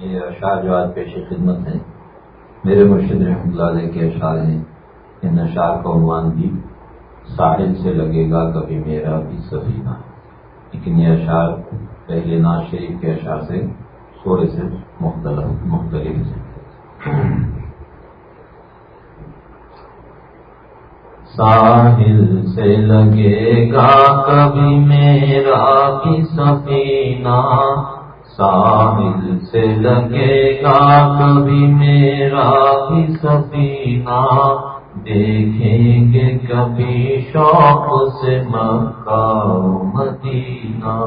یہ اشعار جو آج پیش خدمت ہیں، میرے مرشد رحمۃ اللہ علیہ کے اشعار ہیں۔ ان اشعار کا عنوان بھی ساحل سے لگے گا کبھی میرا، بھی سفینہ۔ لیکن یہ اشعار پہلے ناز شریف کے اشعار سے تھوڑے سے مختلف مختلف ہیں۔ ساحل سے لگے گا کبھی میرا، بھی سفینہ۔ ساحل سے لگے گا کبھی میرا بھی سفینہ۔ دیکھیں گے کبھی شوق سے مکہ مدینہ۔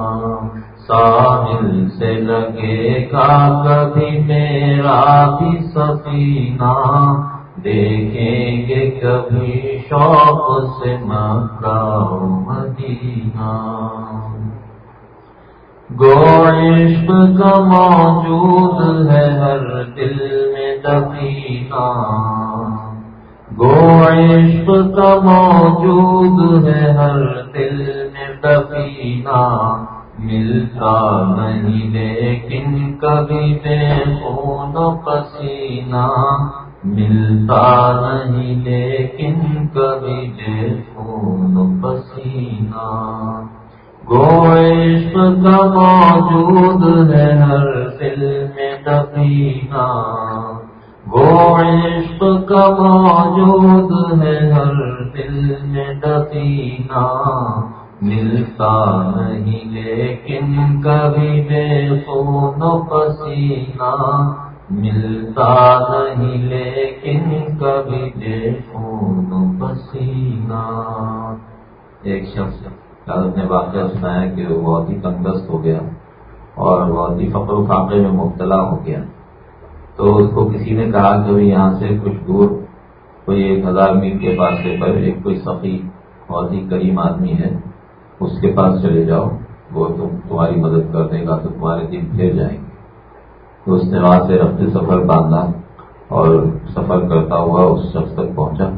ساحل سے لگے گا کبھی میرا بھی سفینہ۔ دیکھیں گے کبھی شوق سے مکہ مدینہ۔ گو عشق کا موجود ہے ہر دل میں دفینہ گو عشق کا موجود ہے ہر دل میں دفینہ ملتا نہیں لیکن کبھی بے خون پسینہ۔ ملتا نہیں لیکن کبھی بے خون پسینہ۔ گوشت کا موجود ہے ہر دل میں دفینہ گوشت کا موجود ہے ہر دل میں دفینہ ملتا نہیں لیکن کبھی بے خون پسینہ۔ ملتا نہیں لیکن کبھی دیکھوں پسینہ۔ ایک شخص حضرت نے واقعہ سنایا کہ وہ بہت ہی تندرست ہو گیا اور بہت ہی فقر و فاقے میں مبتلا ہو گیا۔ تو اس کو کسی نے کہا کہ یہاں سے کچھ دور کوئی ایک ہزار میل کے پاس پر ایک کوئی سخی بہت ہی کریم آدمی ہے، اس کے پاس چلے جاؤ، وہ تم تمہاری مدد کر دے گا تو تمہارے دن پھر جائیں گے۔ تو اس نے وہاں سے رفتے سفر باندھا اور سفر کرتا ہوا اس شخص تک پہنچا۔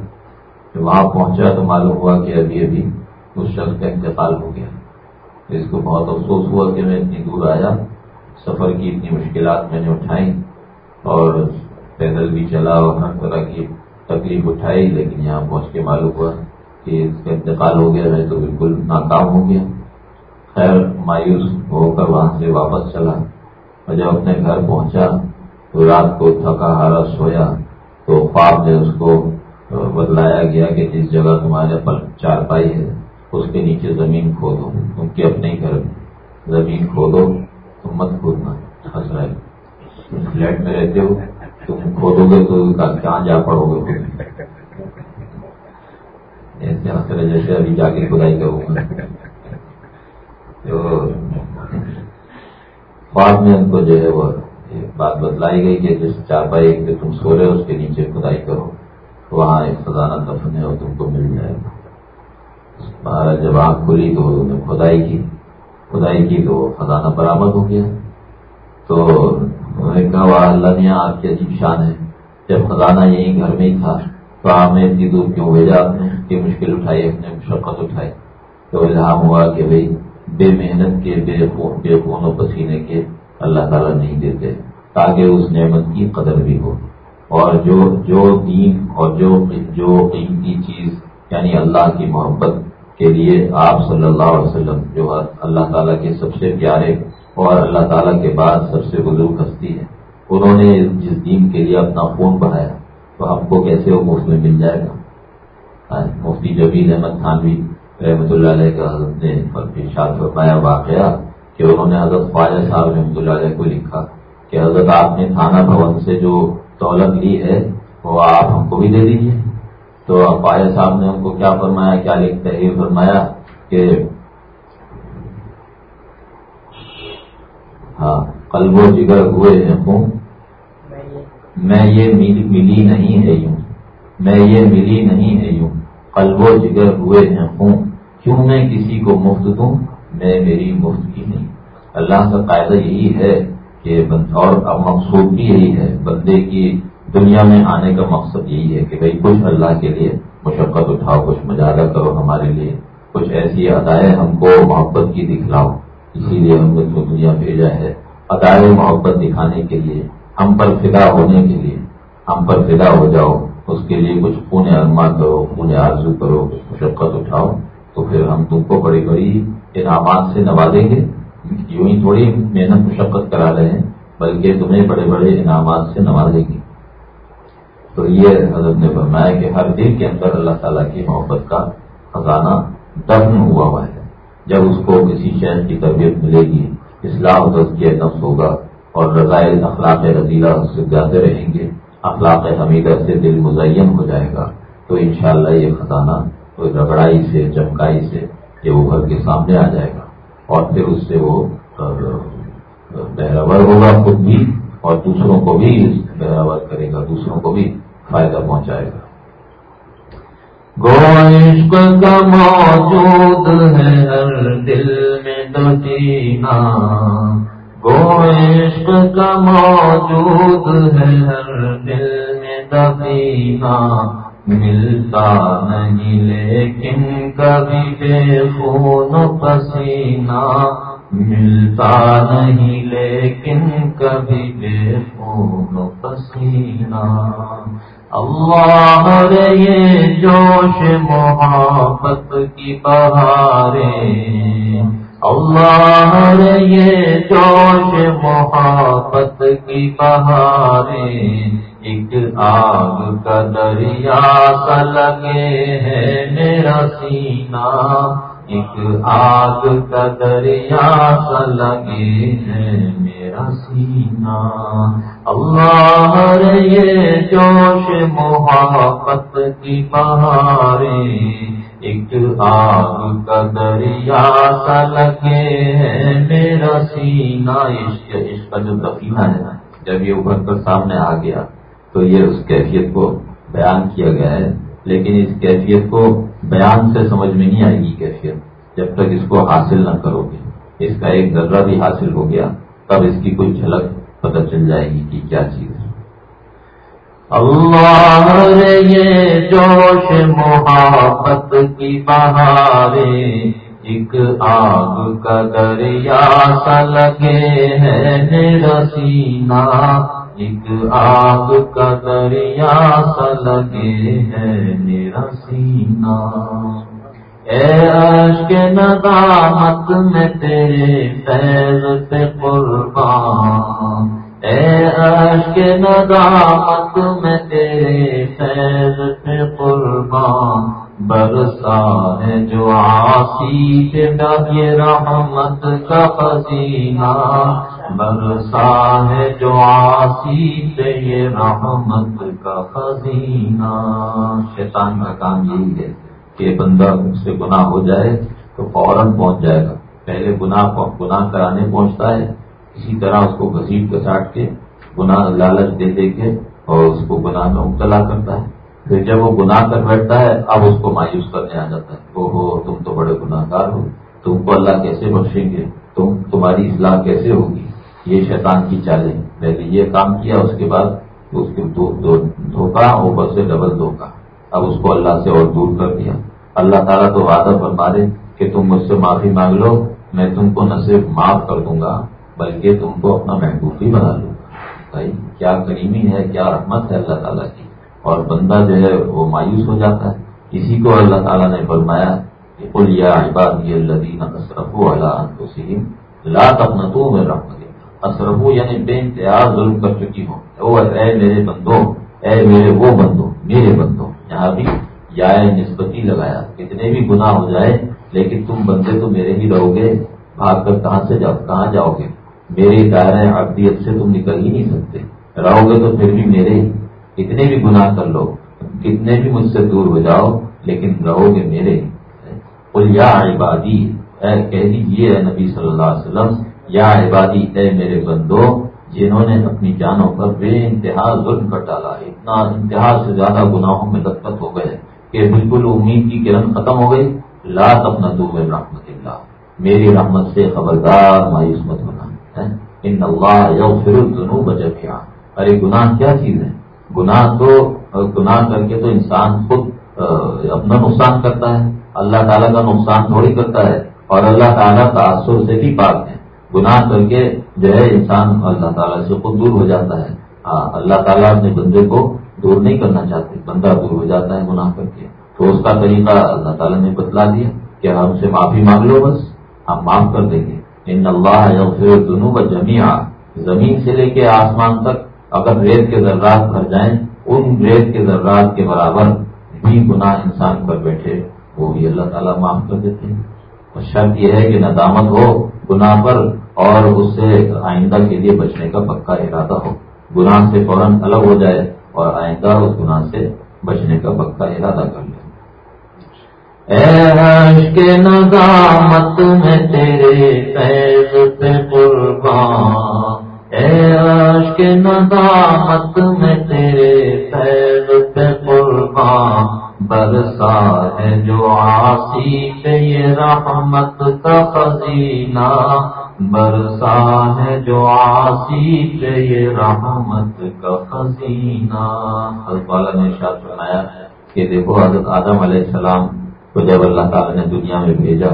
جب وہاں پہنچا تو معلوم ہوا کہ ابھی ابھی اس شخص کا انتقال ہو گیا۔ اس کو بہت افسوس ہوا کہ میں اتنی دور آیا۔ سفر کی اتنی مشکلات میں نے اٹھائی اور پیدل بھی چلا اور ہر طرح کی تکلیف اٹھائی، لیکن یہاں پہنچ کے معلوم ہوا کہ اس کا انتقال ہو گیا۔ میں تو بالکل ناکام ہو گیا۔ خیر، مایوس ہو کر وہاں سے واپس چلا۔ اور جب اپنے گھر پہنچا تو رات کو تھکا ہارا سویا۔ تو خواب میں اس کو بتلایا گیا کہ جس جگہ تمہارے پر چار پائی ہے۔ اس کے نیچے زمین کھودو تم کے اپنے ہی گھر میں زمین کھودو تم مت کھودنا ہنس رہے تم فلیٹ میں رہتے ہو، تم کھودو گے تو کہاں جا پڑو گے؟ ایسے ہنس رہے جیسے ابھی جا کے کھدائی کروں گا تو بعد میں ان کو جو ہے وہ بات بتلائی گئی کہ جس چارپائی پہ تم سو رہے ہو، اس کے نیچے کھدائی کرو وہاں ایک خزانہ دفن ہے اور تم کو مل جائے گا۔ جب آنکھ کھلی تو انہوں نے کھدائی کی کھدائی کی تو خزانہ برآمد ہو گیا۔ تو انہوں نے کہا وہ اللہ نے آپ کی عجیب شان ہے۔ جب خزانہ یہیں گھر میں ہی تھا، تو آپ نے اتنی دور کیوں بھیجا آپ نے؟ کہ مشکل اٹھائی اپنے مشقت اٹھائی۔ تو الہام ہوا کہ بھائی بے محنت کے، بے خون بے خون و پسینے کے اللہ تعالیٰ نہیں دیتے، تاکہ اس نعمت کی قدر بھی ہو۔ اور جو جو دین اور جو جو قیمتی چیز یعنی اللہ کی محبت کے لیے آپ صلی اللہ علیہ وسلم جو اللہ تعالیٰ کے سب سے پیارے اور اللہ تعالیٰ کے بعد سب سے بزرگ ہستی ہے۔ انہوں نے جس دین کے لیے اپنا خون بڑھایا تو ہم کو کیسے وہ مفت میں مل جائے گا؟ مفتی جبید احمد خانوی رحمۃ اللہ علیہ کا حضرت نے ارشاد فرمایا واقعہ کہ انہوں نے حضرت خواجہ صاحب رحمۃ اللہ علیہ کو لکھا کہ حضرت آپ نے تھانہ بھون سے جو دولت لی ہے، وہ آپ ہم کو بھی دے دیجیے تو خواجہ صاحب نے ان کو کیا فرمایا، کیا لکھتے یہ فرمایا کہ ہاں قلب و جگر ہوئے ہیں خون میں یہ ملی نہیں ہے یوں۔ میں یہ ملی نہیں ہے یوں۔ قلب و جگر ہوئے ہیں خون کیوں میں کسی کو مفت دوں؟ میں میری مفت کی نہیں۔ اللہ کا قاعدہ یہی ہے کہ اور مقصود بھی یہی ہے، بندے کی دنیا میں آنے کا مقصد یہی ہے کہ بھائی کچھ اللہ کے لیے مشقت اٹھاؤ، کچھ مجاہدہ کرو ہمارے لیے، کچھ ایسی ادائیں ہم کو محبت کی دکھلاؤ۔ اسی لیے ہم نے تو دنیا بھیجا ہے ادائے محبت دکھانے کے لیے، ہم پر فدا ہونے کے لیے۔ ہم پر فدا ہو جاؤ، اس کے لیے کچھ پونے ارما کرو پونے آرزو کرو، کچھ مشقت اٹھاؤ۔ تو پھر ہم تم کو بڑی بڑی انعامات سے نوازیں گے۔ یوں ہی تھوڑی محنت مشقت کرا رہے ہیں، بلکہ تمہیں بڑے بڑے انعامات سے نوازیں گے۔ تو یہ حضرت نے فرمایا کہ ہر دل کے اندر اللہ تعالیٰ کی محبت کا خزانہ دفن ہوا ہوا ہے۔ جب اس کو کسی شہر کی تربیت ملے گی، اصلاح تزکیہ نفس ہوگا اور رضائل اخلاق رضیلہ اس سے زیادہ رہیں گے، اخلاق حمیدہ سے دل مزین ہو جائے گا۔ تو انشاءاللہ یہ خزانہ کوئی رگڑائی سے، چمکائی سے یہ وہ گھر کے سامنے آ جائے گا۔ اور پھر اس سے وہ بہراور ہوگا خود بھی اور دوسروں کو بھی بہراور کرے گا، دوسروں کو بھی۔ فائدہ پہنچائے گا۔ عشق کا موجود ہے ہر دل میں دسینا عشق کا موجود ہے ہر دل میں دفینہ ملتا نہیں لیکن کبھی بے خون پسینہ۔ ملتا نہیں لیکن کبھی بے خون پسینہ۔ اللہ رے یہ جوش محبت کی بہاریں۔ اللہ رے یہ جوش محبت کی بہاریں۔ ایک آگ کا دریا سا لگے ہے میرا سینہ۔ ایک آگ کا دریا سا لگے ہے میرا سینہ۔ اللہ یہ جوش محبت کی بہاریں۔ ایک آگ کا دریا سا لگے ہے میرا سینہ۔ عشق عشق کا جو دفینہ ہے جب یہ ابھر کر سامنے آ گیا تو یہ اس کیفیت کو بیان کیا گیا ہے۔ لیکن اس کیفیت کو بیان سے سمجھ میں نہیں آئے گی کیفیت جب تک اس کو حاصل نہ کرو گے۔ اس کا ایک ذرہ بھی حاصل ہو گیا، تب اس کی کوئی جھلک پتہ چل جائے گی کہ کیا چیز ہے۔ اللہ یہ جوش محبت کی بہارے ایک آگ کا دریا سا لگے ہے سینہ ایک آگ کا دریا سا لگے ہے میرا سینہ۔ اے عشق ندامت میں تیرے فیض پہ قربان۔ اے عشق ندامت میں تیرے فیض پہ قربان۔ برسا ہے جو آسی پہ یہ رحمت کا پسینہ برسا ہے جو آسی پہ یہ رحمت کا خزینہ۔ شیطان کا کام یہی ہے کہ بندہ اس سے گناہ ہو جائے تو فوراً پہنچ جائے گا۔ پہلے گناہ گناہ کرانے پہنچتا ہے، اسی طرح اس کو گھسیٹ گساٹ کے گناہ لالچ دے دے کے اور اس کو گناہ میں مبتلا کرتا ہے۔ پھر جب وہ گناہ کر بیٹھتا ہے، اب اس کو مایوس کرنے آ جاتا ہے۔ او ہو تم تو بڑے گناہ گار ہو، تم کو اللہ کیسے بخشیں گے؟ تم تمہاری اصلاح کیسے ہوگی؟ یہ شیطان کی چالیں۔ پہلے یہ کام کیا، اس کے بعد اس کے دھوکہ اوپر سے ڈبل دھوکہ اب اس کو اللہ سے اور دور کر دیا۔ اللہ تعالیٰ تو وعدہ پر مارے کہ تم مجھ سے معافی مانگ لو، میں تم کو نہ صرف معاف کر دوں گا، بلکہ تم کو اپنا محبوب بھی بنا لوں گا۔ بھائی، کیا کریمی ہے، کیا رحمت ہے اللہ تعالیٰ کی؟ اور بندہ جو ہے وہ مایوس ہو جاتا ہے۔ اسی کو اللہ تعالیٰ نے فرمایا کہ عبادی اللہ لا تقنطوا من رحمت اصرف یعنی بے انتہا ظلم کر چکی ہوں۔ اے میرے بندوں اے میرے وہ بندوں میرے بندوں یہاں بھی یا نسبتی لگایا۔ کتنے بھی گناہ ہو جائے، لیکن تم بندے تو میرے ہی رہو گے۔ بھاگ کر کہاں سے جاؤ، کہاں جاؤ گے؟ میرے دائرۂ عبدیت سے تم نکل ہی نہیں سکتے۔ رہو گے تو پھر بھی میرے کتنے بھی گناہ کر لو، کتنے بھی مجھ سے دور ہو جاؤ، لیکن رہو گے میرے یا عبادی، اے کہہ دیجیے نبی صلی اللہ علیہ وسلم یا عبادی، اے میرے بندو، جنہوں نے اپنی جانوں پر بے انتہا ظلم کر ڈالا اتنا انتہا سے زیادہ گناہوں میں لطفت ہو گئے کہ بالکل امید کی کرن ختم ہو گئی۔ لا اپنا میں رحمت اللہ۔ میری رحمت سے خبردار مایوس مت بنا ان اللہ یغفر الذنوب جميعا ارے گناہ کیا چیز ہے گناہ تو، گناہ کر کے تو انسان خود اپنا نقصان کرتا ہے۔ اللہ تعالیٰ کا نقصان تھوڑی کرتا ہے اور اللہ تعالیٰ تعصر سے بھی پاک ہے۔ گناہ کر کے جو ہے انسان اللہ تعالیٰ سے خود دور ہو جاتا ہے۔ ہاں، اللہ تعالیٰ اپنے بندے کو دور نہیں کرنا چاہتے، بندہ دور ہو جاتا ہے گناہ کر کے۔ تو اس کا طریقہ اللہ تعالیٰ نے بتلا دیا کہ ہم سے معافی مانگ لو بس، ہم معاف کر دیں گے۔ ان اللہ دنوں کا جمیا زمین سے لے کے آسمان تک اگر ریت کے ذرات بھر جائیں، ان ریت کے ذرات کے برابر بھی گناہ انسان پر بیٹھے، وہ بھی اللہ تعالیٰ معاف کر دیتے ہیں۔ اور شرط یہ ہے کہ ندامت ہو، گناہ پر اور اس سے آئندہ کے لیے بچنے کا پکا ارادہ ہو۔ گناہ سے فوراً الگ ہو جائے اور آئندہ اس گناہ سے بچنے کا پکا ارادہ کر لے۔ کے ندامت میں تیرے فیض پہ قربان۔ اے کے ندامت میں تیرے فیض پہ قربان۔ برسا ہے جو آسی پہ یہ رحمت کا خزینہ۔ برسا ہے جو آسی پہ یہ رحمت کا خزینہ۔ والا نے شاد سنایا کہ دیکھو، حضرت آدم علیہ السلام تو جب اللہ تعالیٰ نے دنیا میں بھیجا،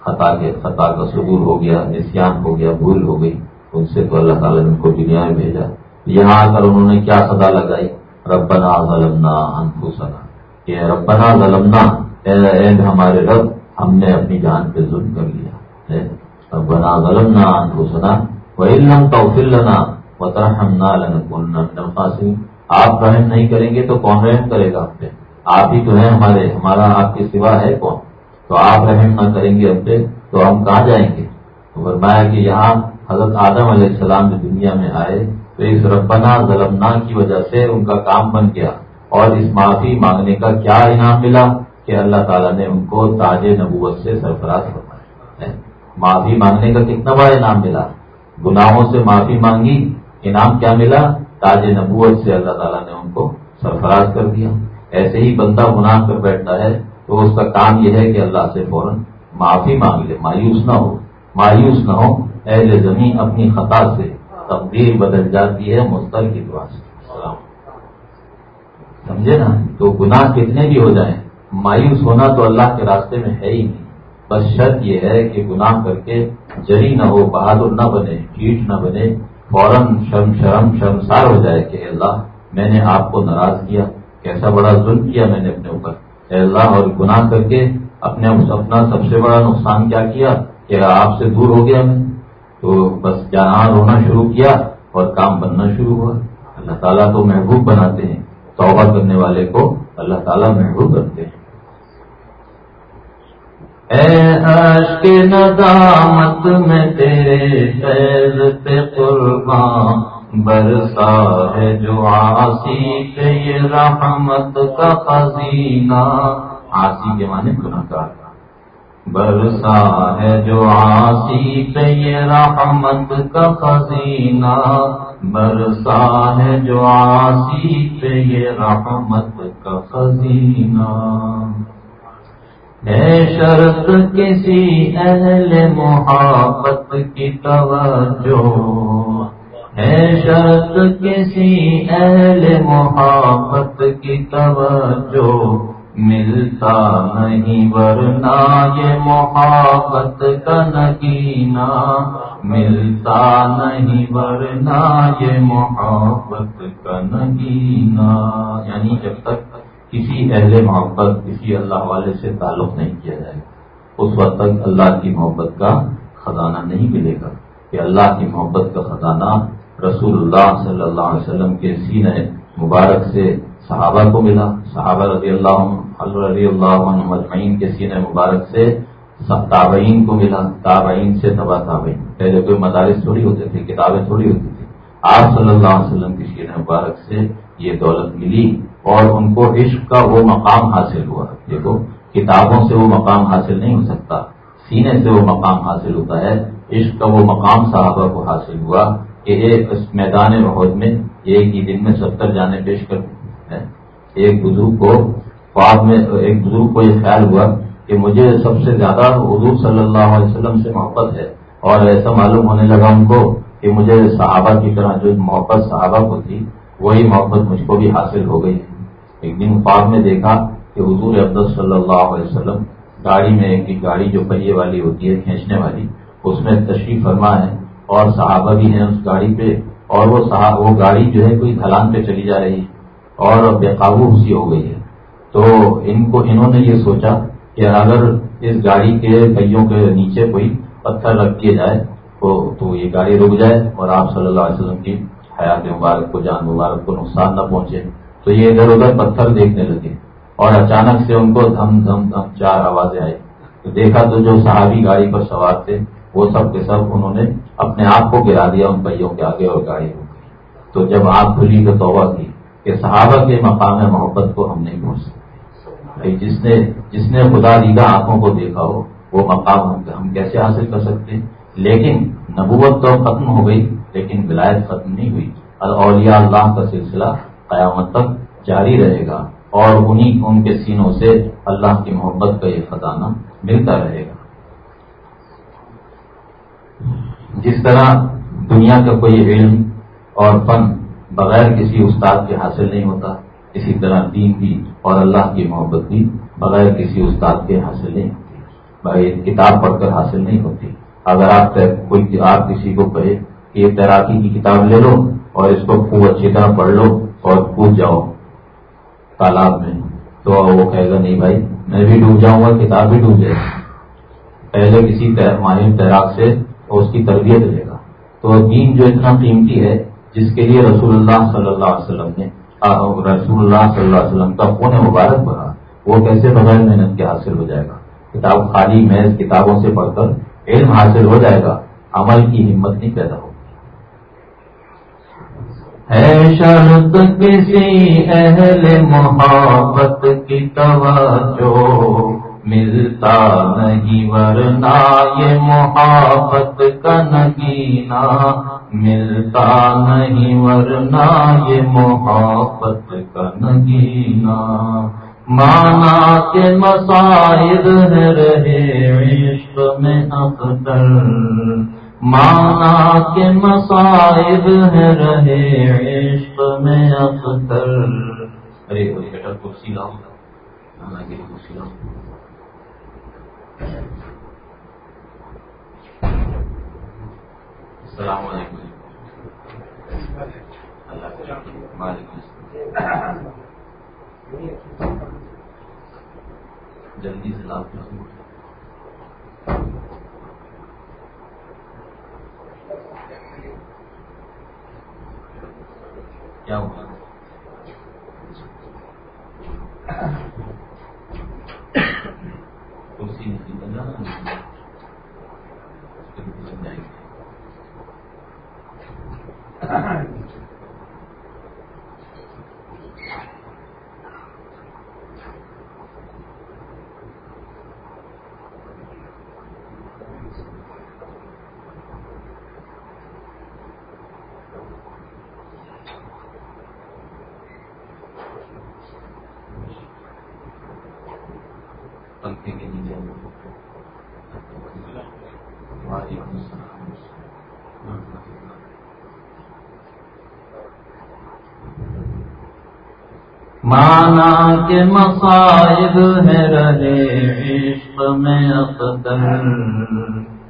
خطا کے خطا کا سبور ہو گیا، نسیان ہو گیا، بھول ہو گئی، ان سے تو اللہ تعالیٰ نے ان کو دنیا میں بھیجا۔ یہاں آ کر انہوں نے کیا صدا لگائی؟ ربنا ظلمنا انفسنا۔ کہ ربنا ظلمنا اے ہمارے رب، ہم نے اپنی جان پہ ظلم کر لیا۔ ربنا ظلمنا انفسنا وَإِلَّمْ تَغْفِرْ لَنَا وَتَرْحَمْنَا لَنَكُونَ مِنَ الْخَاسِرِينَ۔ آپ رحم نہیں کریں گے تو کون رحم کرے گا آپ پہ؟ آپ ہی تو ہیں ہمارے، ہمارا آپ کے سوا ہے کون؟ تو آپ رحم نہ کریں گے اب تو ہم کہاں جائیں گے؟ تو فرمایا کہ یہاں حضرت آدم علیہ السلام جو دنیا میں آئے، تو اس ربنا ظلمنا کی وجہ سے ان کا کام بن گیا۔ اور اس معافی مانگنے کا کیا انعام ملا؟ کہ اللہ تعالیٰ نے ان کو تاج نبوت سے سرفراز فرمایا۔ معافی مانگنے کا کتنا بڑا انعام ملا؟ گناہوں سے معافی مانگی، انعام کیا ملا؟ تاج نبوت سے اللہ تعالیٰ نے ان کو سرفراز کر دیا۔ ایسے ہی بندہ گناہ کر بیٹھتا ہے تو اس کا کام یہ ہے کہ اللہ سے فوراً معافی مانگ لے، مایوس نہ ہو۔ مایوس نہ ہو، اہل زمین اپنی خطا سے تبدیل بدل جاتی ہے مستر کی دعا سے۔ سمجھے نا؟ تو گناہ کتنے بھی ہو جائیں، مایوس ہونا تو اللہ کے راستے میں ہے ہی نہیں۔ بس شرط یہ ہے کہ گناہ کر کے جری نہ ہو، بہادر نہ بنے چیٹ نہ بنے، فوراً شرم شرم شرمسار ہو جائے کہ اللہ میں نے آپ کو ناراض کیا، کیسا بڑا ظلم کیا میں نے اپنے اوپر۔ اے اللہ اور گناہ کر کے اپنے اپنا سب سے بڑا نقصان کیا کیا کہ آپ سے دور ہو گیا میں؟ تو بس جہاں رونا شروع کیا اور کام بننا شروع ہوا۔ اللہ تعالیٰ کو محبوب بناتے ہیں، توبہ کرنے والے کو اللہ تعالیٰ محبوب کرتے ہیں۔ اے ندامت میں تیرے فیض پہ قربان، برسا ہے جو آسی پہ یہ رحمت کا خزینہ۔ آسی کے معنی گناہ کا برسا ہے جو آسی پہ یہ رحمت کا خزینہ۔ برسا ہے جو آسی پہ یہ رحمت کا خزینہ۔ شرط کسی اہل محبت کی توجہ۔ ہے شرط کسی اہل محبت کی توجہ۔ ملتا نہیں ورنہ یہ محبت کا نگینا ملتا نہیں ورنہ یہ محبت کا نگینا یعنی جب تک کسی اہل محبت، کسی اللہ والے سے تعلق نہیں کیا جائے گا۔ اس وقت تک اللہ کی محبت کا خزانہ نہیں ملے گا۔ کہ اللہ کی محبت کا خزانہ رسول اللہ صلی اللہ علیہ وسلم کے سین مبارک سے صحابہ کو ملا۔ صحابہ رضی اللہ رضی اللہ عنہ مجمعین کے سین مبارک سے تابعین کو ملا۔ تابعین سے تبا تابعین۔ پہلے کوئی مدارس تھوڑی ہوتے تھے، کتابیں تھوڑی ہوتی تھی آپ صلی اللہ علیہ وسلم کی سین مبارک سے یہ دولت ملی۔ اور ان کو عشق کا وہ مقام حاصل ہوا۔ دیکھو، کتابوں سے وہ مقام حاصل نہیں ہو سکتا، سینے سے وہ مقام حاصل ہوتا ہے۔ عشق کا وہ مقام صحابہ کو حاصل ہوا کہ ایک میدان عہد میں ایک ہی دن میں ستر جانے پیش کر ایک بزرگ کو خواب میں، ایک بزرگ کو یہ خیال ہوا کہ مجھے سب سے زیادہ حضور صلی اللہ علیہ وسلم سے محبت ہے۔ اور ایسا معلوم ہونے لگا ان کو کہ مجھے صحابہ کی طرح جو محبت صحابہ کو تھی، وہی محبت مجھ کو بھی حاصل ہو گئی۔ ایک دن خواب میں دیکھا کہ حضور عبد صلی اللہ علیہ وسلم گاڑی میں ایک گاڑی جو پہیے والی ہوتی ہے، کھینچنے والی، اس میں تشریف فرما ہے اور صحابہ بھی ہیں اس گاڑی پہ اور وہ صحاب وہ گاڑی جو ہے کوئی ڈھلان پہ چلی جا رہی ہے اور بے قابو سی ہو گئی ہے۔ تو ان کو، انہوں نے یہ سوچا کہ اگر اس گاڑی کے پہیوں کے نیچے کوئی پتھر رکھ دیا جائے تو یہ گاڑی رک جائے اور آپ صلی اللہ علیہ وسلم کی حیات مبارک کو، جان مبارک کو نقصان نہ پہنچے۔ تو یہ ادھر ادھر پتھر دیکھنے لگے اور اچانک سے ان کو دھم دھم دھم چار آوازیں آئی تو دیکھا تو جو صحابی گاڑی پر سوار تھے، وہ سب کے سب انہوں نے اپنے آپ کو گرا دیا ان پہیوں کے آگے اور گاڑی ہو گئی۔ تو جب آنکھ کھلی تو توبہ کی کہ صحابہ کے مقام محبت کو ہم نہیں پہنچ سکتے۔ جس نے جس نے خدا دیدہ آنکھوں کو دیکھا ہو، وہ مقام ہم کیسے حاصل کر سکتے؟ لیکن نبوت تو ختم ہو گئی، لیکن ولایت ختم نہیں ہوئی۔ اولیاء اللہ کا سلسلہ قیامت تک جاری رہے گا اور انہیں ان کے سینوں سے اللہ کی محبت کا یہ خزانہ ملتا رہے گا۔ جس طرح دنیا کا کوئی علم اور فن بغیر کسی استاد کے حاصل نہیں ہوتا، اسی طرح دین بھی اور اللہ کی محبت بھی بغیر کسی استاد کے حاصل نہیں ہوتی بھائی کتاب پڑھ کر حاصل نہیں ہوتی۔ اگر آپ کوئی آپ کسی کو کہے کہ یہ تیراکی کی کتاب لے لو اور اس کو خوب اچھی طرح پڑھ لو اور کود جاؤ۔ تالاب میں۔ تو وہ کہے گا، نہیں بھائی، میں بھی ڈوب جاؤں گا، کتاب بھی ڈوب جائے گی۔ پہلے کسی ماہر تیراک سے اس کی تربیت لے گا۔ تو دین جو اتنا قیمتی ہے، جس کے لیے رسول اللہ صلی اللہ علیہ وسلم نے رسول اللہ صلی اللہ علیہ وسلم کا خون مبارک بڑھا وہ کیسے بغیر محنت کے حاصل ہو جائے گا؟ کتاب خالی، محض کتابوں سے پڑھ کر علم حاصل ہو جائے گا۔ عمل کی ہمت نہیں پیدا ہوگی۔ ہے شرط کسی اہل محبت کی توجہ ملتا نہیں، ورنہ یہ محبت کا نگینا ملتا نہیں، ورنہ یہ محبت کا نگینا مانا کے مسائد رہے عشق میں اختر مانا کے مسائب ہے رہے عشق میں اختر ارے کوئی بیٹا کرسی لاؤ۔ مانا کے کرسی لاؤ۔ السلام علیکم۔ جلدی سے لاؤ۔ کیا ہوگا کرسی نہیں بنا سمجھائیں گے پنکھے کے نیچے وعلیکم السلام مانا کے مصائب ہے رہے عشق میں اقدر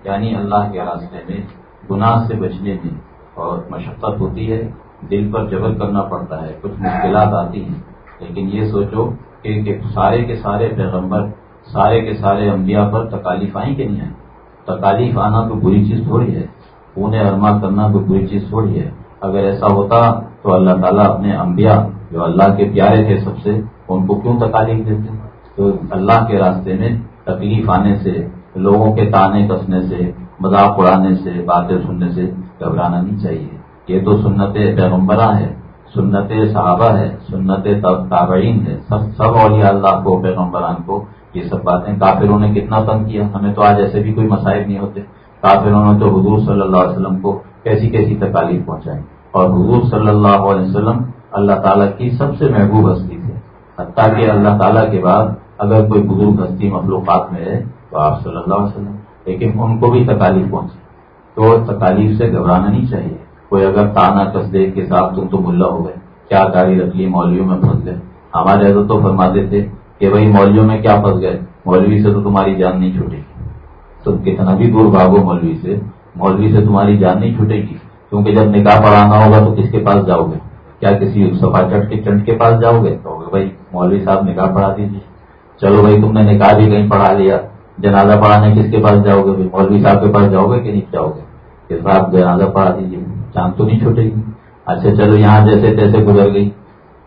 یعنی اللہ کے راستے میں گناہ سے بچنے میں اور مشقت ہوتی ہے، دل پر جبر کرنا پڑتا ہے، کچھ مشکلات آتی ہیں۔ لیکن یہ سوچو کہ سارے کے سارے پیغمبر سارے کے سارے انبیاء پر تکالیف آئیں کہ نہیں آئیں؟ تکالیف آنا تو بری چیز تھوڑی ہے۔ انہیں ارما کرنا کوئی بری چیز تھوڑی ہے۔ اگر ایسا ہوتا تو اللہ تعالیٰ اپنے انبیاء جو اللہ کے پیارے تھے سب سے، ان کو کیوں تکالیف دیتے؟ تو اللہ کے راستے میں تکلیف آنے سے، لوگوں کے تانے کسنے سے، مذاق اڑانے سے، باتیں سننے سے گھبرانا نہیں چاہیے۔ یہ تو سنت پیغمبراں ہے، سنت صحابہ ہے، سنت تابعین ہے۔ سب سب اولیاء اللہ کو، پیغمبران کو یہ سب باتیں کافروں نے کتنا تنگ کیا۔ ہمیں تو آج ایسے بھی کوئی مسائل نہیں ہوتے۔ کافروں نے تو حضور صلی اللہ علیہ وسلم کو کیسی کیسی تکالیف پہنچائی۔ اور حضور صلی اللہ علیہ وسلم اللہ تعالیٰ کی سب سے محبوب ہستی تھے۔ حتیٰ کہ اللہ تعالیٰ کے بعد اگر کوئی بزرگ ہستی مخلوقات میں ہے تو آپ صلی اللہ علیہ وسلم، لیکن ان کو بھی تکالیف پہنچی۔ تو تکالیف سے گھبرانا نہیں چاہیے۔ کوئی اگر تانا کس دے کے ساتھ تم تو ملا ہو گئے کیا گاڑی رکھ لی، مولویوں میں پھنس گئے۔ ہمارے حضرت تو فرماتے تھے کہ بھائی مولویوں میں کیا پھنس گئے مولوی سے تو تمہاری جان نہیں چھوٹے گی۔ تو کتنا بھی دور بھاگو مولوی سے مولوی سے تمہاری جان نہیں چھوٹے گی۔ کیونکہ جب نکاح پڑھانا ہوگا تو کس کے پاس جاؤ گے؟ کیا کسی سفا چٹ کے چنٹ کے پاس جاؤ گے؟ تو بھائی مولوی صاحب نکاح پڑھا دیجیے چلو بھائی تم نے نکاح بھی کہیں پڑھا لیا۔ جنازہ پڑھانے کس کے پاس جاؤ گے؟ مولوی صاحب کے پاس جاؤ گے کہ نہیں جاؤ گے؟ کہ صاحب جنازہ پڑھا دیجیے چاند تو نہیں چھوٹے گی۔ اچھا چلو یہاں جیسے تیسے گزر گئی۔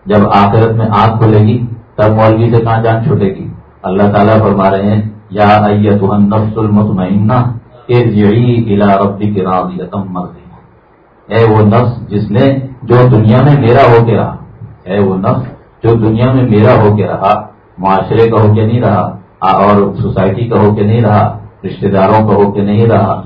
جب آخرت میں آنکھ کھلے گی تب مولوی سے کہاں جان چھوٹے گی؟ اللہ تعالیٰ فرما رہے ہیں، یا نفس المطمئنہ ربی کے راضیتم مرضی۔ اے وہ نفس جس نے جو دنیا میں میرا ہو کے رہا، اے وہ نفس جو دنیا میں میرا ہو کے رہا، معاشرے کا ہو کے نہیں رہا، اور سوسائٹی کا ہو کے نہیں رہا رشتے داروں کا ہو کے نہیں رہا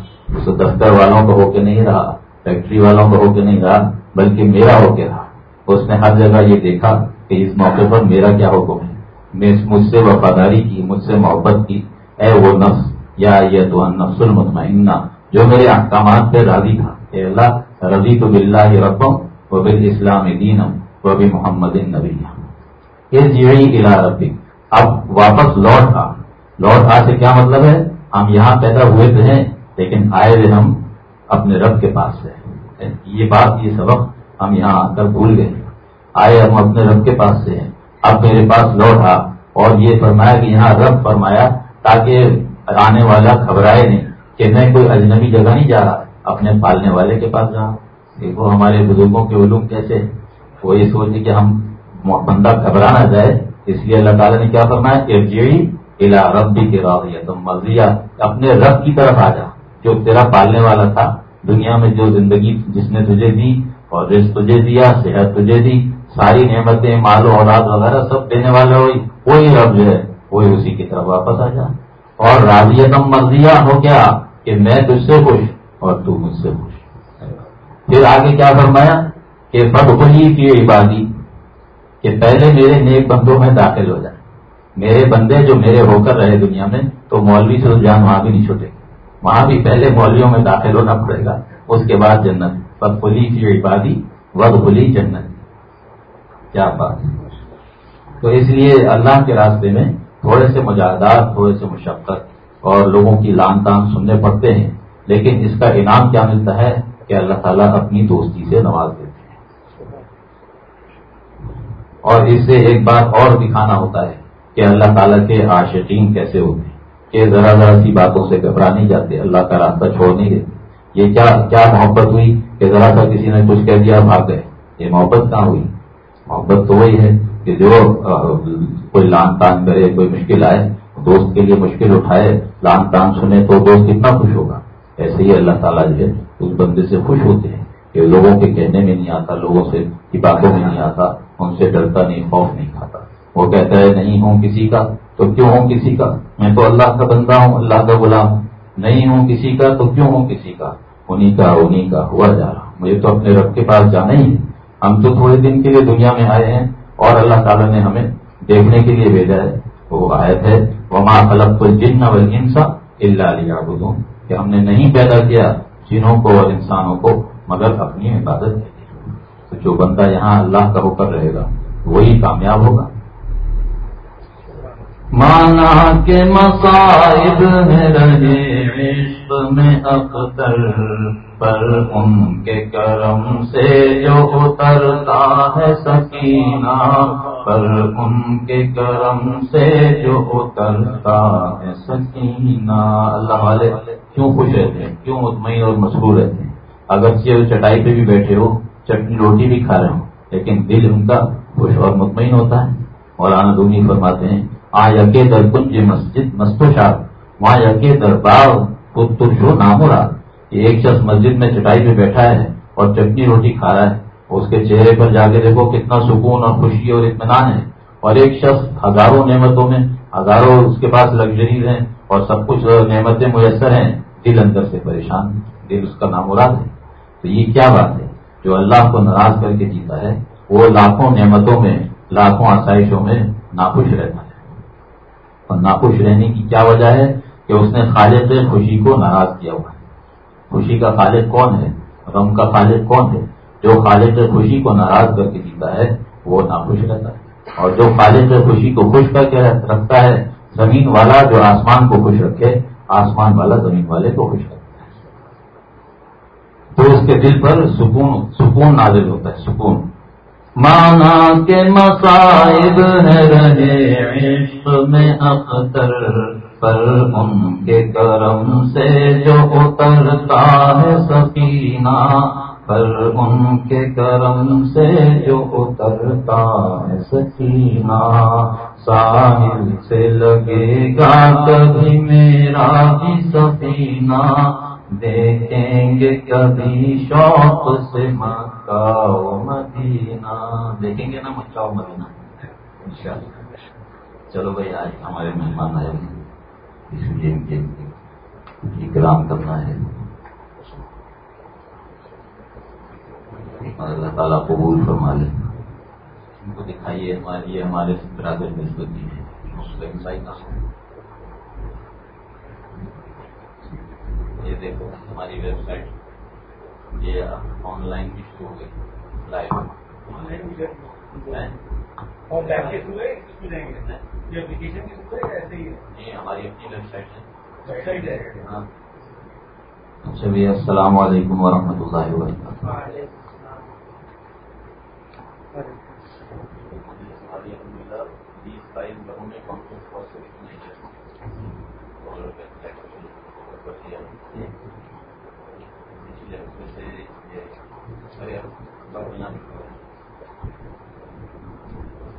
دفتر والوں کا ہو کے نہیں رہا، فیکٹری والوں کا ہو کے نہیں رہا، بلکہ میرا ہو کے رہا۔ اس نے ہر جگہ یہ دیکھا کہ اس موقع پر میرا کیا حکم ہے؟ میں مجھ سے وفاداری کی، مجھ سے محبت کی، اے وہ نفس، یا یہ تو نفس المطمئنہ، جو میرے احکامات پہ راضی تھا۔ اے اللہ رضی تو بلّہ رقم وہ بال اسلام دینم وہ بھی محمد نبی یہ جیڑی الا ربی اب واپس لوٹ آ۔ لوٹ آ سے کیا مطلب ہے؟ ہم یہاں پیدا ہوئے تھے ہیں، لیکن آئے تھے ہم اپنے رب کے پاس سے یہ بات، یہ سبق ہم یہاں آ کر بھول گئے۔ آئے ہم اپنے رب کے پاس سے۔ اب میرے پاس لوٹا اور یہ فرمایا کہ یہاں رب فرمایا تاکہ آنے والا گھبرائے نہیں کہ میں کوئی اجنبی جگہ نہیں جا رہا، اپنے پالنے والے کے پاس جا۔ دیکھو ہمارے بزرگوں کے علوم کیسے وہ یہ سوچے کہ ہم بندہ گھبرا نہ جائے۔ اس لیے اللہ تعالیٰ نے کیا فرمایا؟ کہ الا ربی کے راضی تم مرضیہ۔ اپنے رب کی طرف آ جا، جو تیرا پالنے والا تھا۔ دنیا میں جو زندگی جس نے تجھے دی اور رزق تجھے دیا، صحت تجھے دی ساری نعمتیں، مال و اولاد وغیرہ سب دینے والے ہوئی کوئی رب جو ہے، وہی اسی کی طرف واپس آ جا اور راضیتم مرضیہ ہو کیا کہ میں تجھ سے خوش اور تو مجھ سے خوش۔ پھر آگے کیا فرمایا؟ کہ بد خوشی کی عبادی، کہ پہلے میرے نیک بندوں میں داخل ہو جائے۔ میرے بندے جو میرے ہو کر رہے دنیا میں، تو مولوی سے جان وہاں بھی نہیں چھوٹے وہاں بھی پہلے مولویوں میں داخل ہونا پڑے گا، اس کے بعد جنت۔ بد کھلی کی عبادی ود کھلی جنت۔ کیا بات ہے؟ تو اس لیے اللہ کے راستے میں تھوڑے سے مجاہدات، تھوڑے سے مشقت اور لوگوں کی لان تان سننے پڑتے ہیں، لیکن اس کا انعام کیا ملتا ہے؟ کہ اللہ تعالیٰ اپنی دوستی سے نواز دیتے ہیں۔ اور اس سے ایک بات اور دکھانا ہوتا ہے کہ اللہ تعالیٰ کے عاشقین کیسے ہوتے ہیں، کہ ذرا ذرا سی باتوں سے گھبرا نہیں جاتے، اللہ کا راستہ چھوڑ نہیں دیتے۔ یہ کیا کیا محبت ہوئی کہ ذرا سا کسی نے کچھ کہہ دیا، بھاگ گئے۔ یہ محبت کہاں ہوئی؟ محبت تو وہی ہے کہ جو کوئی لان تان کرے، کوئی مشکل آئے، دوست کے لیے مشکل اٹھائے، لان تان سنے تو دوست کتنا خوش ہوگا۔ ایسے ہی اللہ تعالیٰ جو ہے، اس بندے سے خوش ہوتے ہیں کہ لوگوں کے کہنے میں نہیں آتا، لوگوں سے، کی باتوں میں نہیں آتا، ان سے ڈرتا نہیں، خوف نہیں کھاتا۔ وہ کہتا ہے، نہیں ہوں کسی کا؟ تو کیوں ہوں کسی کا؟ میں تو اللہ کا بندہ ہوں، اللہ کا غلام ہوں۔ نہیں ہوں کسی کا؟ تو کیوں ہوں کسی کا؟ انہیں کا انہیں کا، ہوا جا رہا مجھے تو اپنے رب کے پاس جانا ہی ہے۔ ہم تو تھوڑے دن کے لیے دنیا میں آئے ہیں اور اللہ تعالیٰ نے ہمیں دیکھنے کے لیے بھیجا ہے۔ وہ آئے ہے، وما خلق الجن جن الا اللہ کہ ہم نے نہیں پیدا کیا جنوں کو اور انسانوں کو، مگر اپنی عبادت تو جو بندہ یہاں اللہ کا ہو کر رہے گا، وہی کامیاب ہوگا۔ مانا کے مسائب میں رہے عشق میں اختر پر ان کے کرم سے جو اترتا ہے سکینہ پر ان کے کرم سے جو اترتا ہے سکینہ۔ اللہ والے، کیوں خوش رہتے ہیں؟ کیوں مطمئن اور مشہور رہتے ہیں؟ اگر چٹائی پہ بھی بیٹھے ہو، چٹنی روٹی بھی کھا رہے ہوں لیکن دل ان کا خوش اور مطمئن ہوتا ہے۔ مولانا دونی فرماتے ہیں آ یقے در کنج مسجد مستوشا وہاں یقے دربار ترشو نامورا۔ ایک شخص مسجد میں چٹائی پہ بیٹھا ہے اور چٹنی روٹی کھا رہا ہے۔ اس کے چہرے پر جا کے دیکھو کتنا سکون اور خوشی اور اطمینان ہے۔ اور ایک شخص ہزاروں نعمتوں میں، ہزاروں اس کے پاس لگژریز ہیں اور سب کچھ نعمتیں میسر ہیں۔ دل اندر سے پریشان دل اس کا نام مراد ہے۔ تو یہ کیا بات ہے؟ جو اللہ کو ناراض کر کے جیتا ہے، وہ لاکھوں نعمتوں میں، لاکھوں آسائشوں میں ناخوش رہتا ہے۔ اور ناخوش رہنے کی کیا وجہ ہے کہ اس نے خالد خوشی کو ناراض کیا ہوا ہے۔ خوشی کا خالد کون ہے؟ غم کا خالد کون ہے؟ جو خالد خوشی کو ناراض کر کے جیتا ہے، وہ ناخوش رہتا ہے۔ اور جو خالد خوشی کو خوش کر کے رکھتا ہے، زمین والا جو آسمان کو خوش رکھے، آسمان والا زمین والے کو خوش رکھتا ہے۔ تو اس کے دل پر سکون سکون نازل ہوتا ہے، سکون۔ مانا کے مصائب ہے رہے عشق میں اختر پر ان کے کرم سے جو اترتا ہے سکینہ پر ان کے کرم سے جو اترتا ہے سکینہ ساحل سے لگے گا کبھی میرا بھی سفینہ دیکھیں گے کبھی شوق سے مکہ و مدینہ۔ دیکھیں گے نا مکہ و مدینہ۔ چلو بھائی، آج ہمارے مہمان آئے اس لیے ان کے اکرام کرنا ہے۔ اللہ تعالیٰ قبول فرما لے۔ ان کو دکھائیے ہمارے ہمارے برادر نسبتی ہے۔ مسلم بھائی کا یہ دیکھو ہماری ویب سائٹ یہ آن لائن بھی شروع ہو گئی۔ لائیو ہماری اپنی ویب سائٹ ہے۔ ہاں۔ اچھا بھیا السلام علیکم ورحمۃ اللہ وبرکاتہ۔